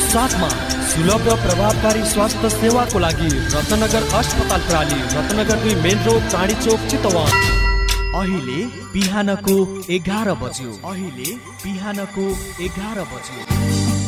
साथमा सुलभ प्रभावकारी स्वास्थ्य सेवाको लागि रत्नगर अस्पताल प्रणाली रत्नगर दुई मेन रोड चाँडी चोक चितवन। अहिले बिहानको एघार बज्यो। अहिले बिहानको एघार बज्यो।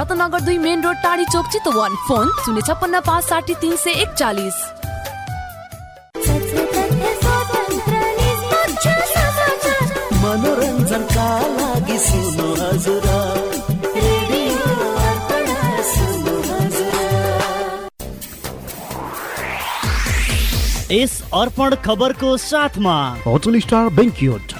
रत्नगर दुई मेन रोड टाढी चोक चितवन फोन शून्य छप्पन्न पाँच साठी तिन सय एकचालिस। मनोरञ्जनका लागि सुन्नु हजुर। रेडियो अर्पण सुन्नु हजुर यस अर्पण खबरको साथमा। होटल स्टार बेङ्क्युट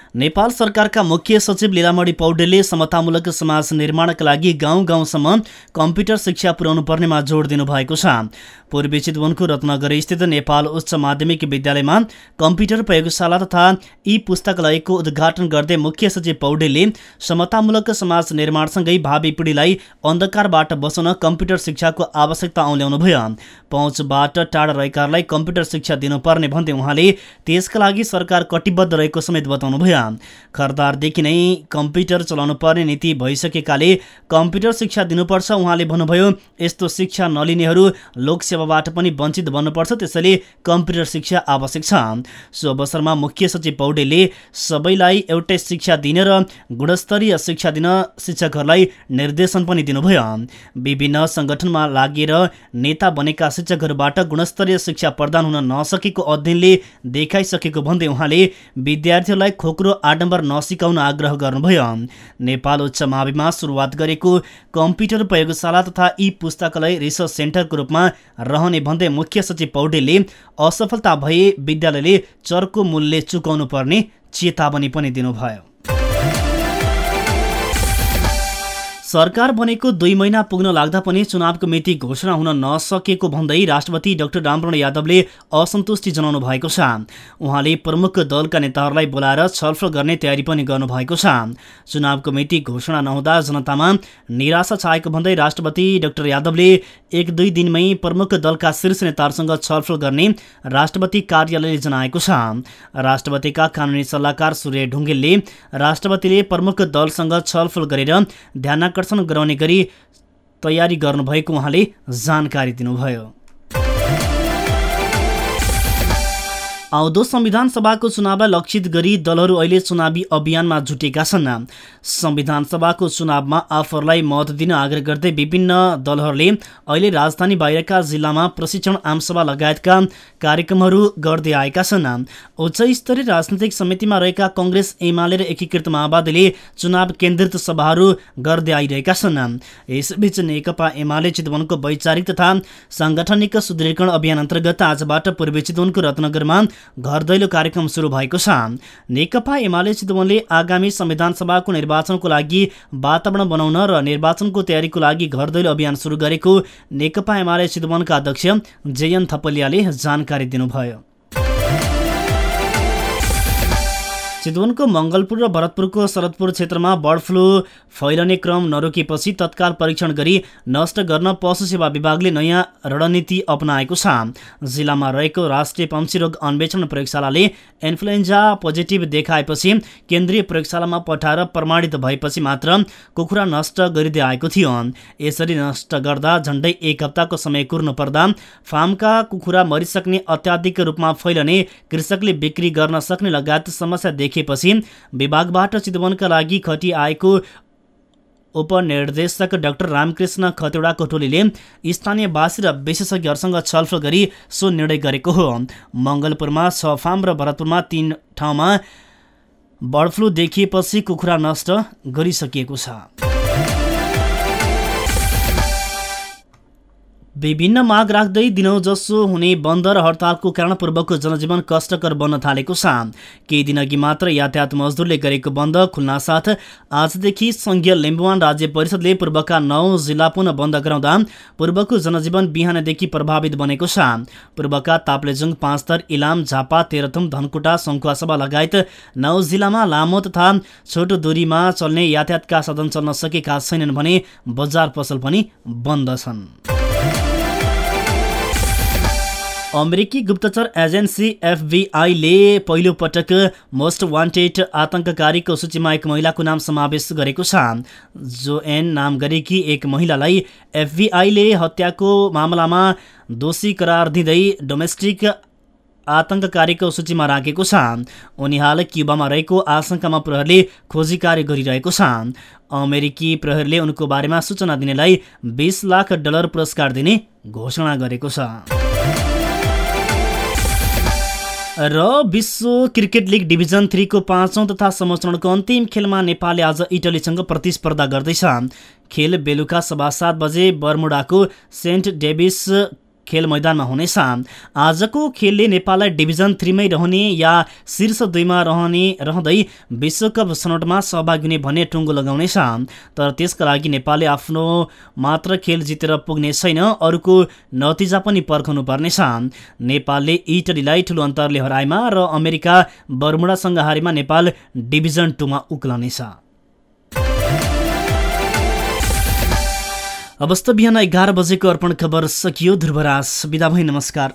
नेपाल सरकारका मुख्य सचिव लीलामणि पौडेलले समतामूलक समाज निर्माणका लागि गाउँ गाउँसम्म कम्प्युटर शिक्षा पुर्याउनु पर्नेमा जोड दिनुभएको छ। पूर्वी चितवनको रत्नगर स्थित नेपाल उच्च माध्यमिक विद्यालयमा कम्प्युटर प्रयोगशाला तथा ई पुस्तकालयको उद्घाटन गर्दै मुख्य सचिव पौडेलले समतामूलक समाज निर्माणसँगै भावी पिँढीलाई अन्धकारबाट बचाउन कम्प्युटर शिक्षाको आवश्यकता औल्याउनुभयो। पहुँचबाट टाढा रहेकाहरूलाई कम्प्युटर शिक्षा दिनुपर्ने भन्दै उहाँले त्यसका लागि सरकार कटिबद्ध रहेको समेत बताउनुभयो। खरदारदेखि नै कम्प्युटर चलाउनु पर्ने नीति भइसकेकाले कम्प्युटर शिक्षा दिनुपर्छ उहाँले भन्नुभयो। यस्तो शिक्षा नलिनेहरू लोकसेवाबाट पनि वञ्चित बन्नुपर्छ त्यसैले कम्प्युटर शिक्षा आवश्यक छ। सो अवसरमा मुख्य सचिव पौडेलले सबैलाई एउटै शिक्षा दिने र गुणस्तरीय शिक्षा दिन शिक्षकहरूलाई निर्देशन पनि दिनुभयो। विभिन्न सङ्गठनमा लागेर नेता बनेका शिक्षकहरूबाट गुणस्तरीय शिक्षा प्रदान हुन नसकेको अध्ययनले देखाइसकेको भन्दै उहाँले विद्यार्थीहरूलाई खोक्रो आडम्बर नसिकाउन आग्रह गर्नुभयो। नेपाल उच्च माविमा सुरुवात गरेको कम्प्युटर प्रयोगशाला तथा ई पुस्तकालय रिसर्च सेन्टरको रूपमा रहने भन्दै मुख्य सचिव पौडेलले असफलता भए विद्यालयले चर्को मूल्य चुकाउनु पर्ने चेतावनी पनि दिनुभयो। सरकार बनेको दुई महिना पुग्न लाग्दा पनि चुनावको मिति घोषणा हुन नसकेको भन्दै राष्ट्रपति डाक्टर रामवरण यादवले असन्तुष्टि जनाउनु भएको छ। उहाँले प्रमुख दलका नेताहरूलाई बोलाएर छलफल गर्ने तयारी पनि गर्नुभएको छ। चुनावको मिति घोषणा नहुँदा जनतामा निराशा छाएको भन्दै राष्ट्रपति डाक्टर यादवले एक दुई दिनमै प्रमुख दलका शीर्ष नेताहरूसँग छलफल गर्ने राष्ट्रपति कार्यालयले जनाएको छ। राष्ट्रपतिका कानुनी सल्लाहकार सूर्य ढुङ्गेलले राष्ट्रपतिले प्रमुख दलसँग छलफल गरेर ध्यान आकर्षण गराउने गरी तयारी गर्नुभएको उहाँले जानकारी दिनुभयो। आउँदो संविधान सभाको चुनावलाई लक्षित गरी दलहरू अहिले चुनावी अभियानमा जुटेका छन्। संविधान सभाको चुनावमा आफूहरूलाई मत दिन आग्रह गर्दै विभिन्न दलहरूले अहिले राजधानी बाहिरका जिल्लामा प्रशिक्षण आमसभा लगायतका कार्यक्रमहरू गर्दै आएका छन्। उच्च स्तरीय राजनैतिक समितिमा रहेका कङ्ग्रेस एमाले र एकीकृत माओवादीले चुनाव केन्द्रित सभाहरू गर्दै आइरहेका छन्। यसबीच नेकपा एमाले चितवनको वैचारिक तथा साङ्गठनिक सुदृढीकरण अभियान अन्तर्गत आजबाट पूर्वी चितवनको रत्नगरमा घर दैलो कार्यक्रम सुरु भएको छ। नेकपा एमाले चितवनले आगामी संविधान सभाको निर्वाचनको लागि वातावरण बनाउन र निर्वाचनको तयारीको लागि घर अभियान सुरु गरेको नेकपा एमाले चितवनका अध्यक्ष जयन थपलियाले जानकारी दिनुभयो। चितवनको मङ्गलपुर र भरतपुरको शरदपुर क्षेत्रमा बर्ड फ्लू फैलने क्रम नरोकेपछि तत्काल परीक्षण गरी नष्ट गर्न पशु सेवा विभागले नयाँ रणनीति अपनाएको छ। जिल्लामा रहेको राष्ट्रिय पक्षी रोग अन्वेषण प्रयोगशालाले इन्फ्लुएन्जा पोजिटिभ देखाएपछि केन्द्रीय प्रयोगशालामा पठाएर प्रमाणित भएपछि मात्र कुखुरा नष्ट गरिँदै आएको थियो। यसरी नष्ट गर्दा झन्डै एक हप्ताको समय कुर्नु पर्दा फार्मका कुखुरा मरिसक्ने अत्याधिक रूपमा फैलने कृषकले बिक्री गर्न सक्ने लगायत समस्या देखेपछि विभागबाट चितवनका लागि खटी आएको उपनिर्देशक डाक्टर रामकृष्ण खतेडाको टोलीले स्थानीयवासी र विशेषज्ञहरूसँग छलफल गरी सो निर्णय गरेको हो। मङ्गलपुरमा छ फार्म र भरतपुरमा तीन ठाउँमा बर्ड फ्लू देखिएपछि कुखुरा नष्ट गरिसकिएको छ। विभिन्न माग राख्दै दिनौ जसो हुने बन्द र हडतालको कारण पूर्वको जनजीवन कष्टकर बन्न थालेको छ। केही दिनअघि मात्र यातायात मजदुरले गरेको बन्द खुल्नासाथ आजदेखि सङ्घीय लिम्बुवान राज्य परिषदले पूर्वका नौ जिल्ला पुनः बन्द गराउँदा पूर्वको जनजीवन बिहानदेखि प्रभावित बनेको छ। पूर्वका ताप्लेजुङ पाँचथर इलाम झापा तेह्रथुम धनकुटा सङ्खुवासभा लगायत नौ जिल्लामा लामो तथा छोटो दूरीमा चल्ने यातायातका साधन चल्न सकेका छैनन् भने बजार पसल पनि बन्द छन्। अमेरिकी गुप्तचर एजेन्सी एफबिआईले पहिलो पटक मोस्ट वान्टेड आतंककारीको सूचीमा एक महिलाको नाम समावेश गरेको छ। जोएन नाम गरेकी एक महिलालाई एफबिआईले हत्याको मामलामा दोषी करार दिँदै डोमेस्टिक आतंककारीको सूचीमा राखेको छ। उनी हाल क्युबामा रहेको आशंकामा प्रहरले खोजी कार्य गरिरहेको छ। अमेरिकी प्रहरले उनको बारेमा सूचना दिनेलाई बिस लाख डलर पुरस्कार दिने घोषणा गरेको छ। र विश्व क्रिकेट लिग डिभिजन थ्रीको पाँचौँ तथा समचरणको अन्तिम खेलमा नेपालले आज इटलीसँग प्रतिस्पर्धा गर्दैछ। खेल बेलुका सभा सात बजे बर्मुडाको सेन्ट डेभिस खेल मैदानमा हुनेछ। आजको खेलले नेपाललाई डिभिजन थ्रीमै रहने या शीर्ष दुईमा रहने रहँदै विश्वकप छनौटमा सहभागी हुने भन्ने टुङ्गो लगाउनेछ। तर त्यसका लागि नेपालले आफ्नो मात्र खेल जितेर पुग्ने छैन अरूको नतिजा पनि पर्खाउनु पर्नेछ। नेपालले इटलीलाई ठुलो अन्तरले हराएमा र अमेरिका बर्मुडासँग हारेमा नेपाल डिभिजन टूमा उक्लनेछ। अवस्था बिहान एघार बजेको अर्पण खबर सकियो ध्रुवराज। बिदा भई नमस्कार।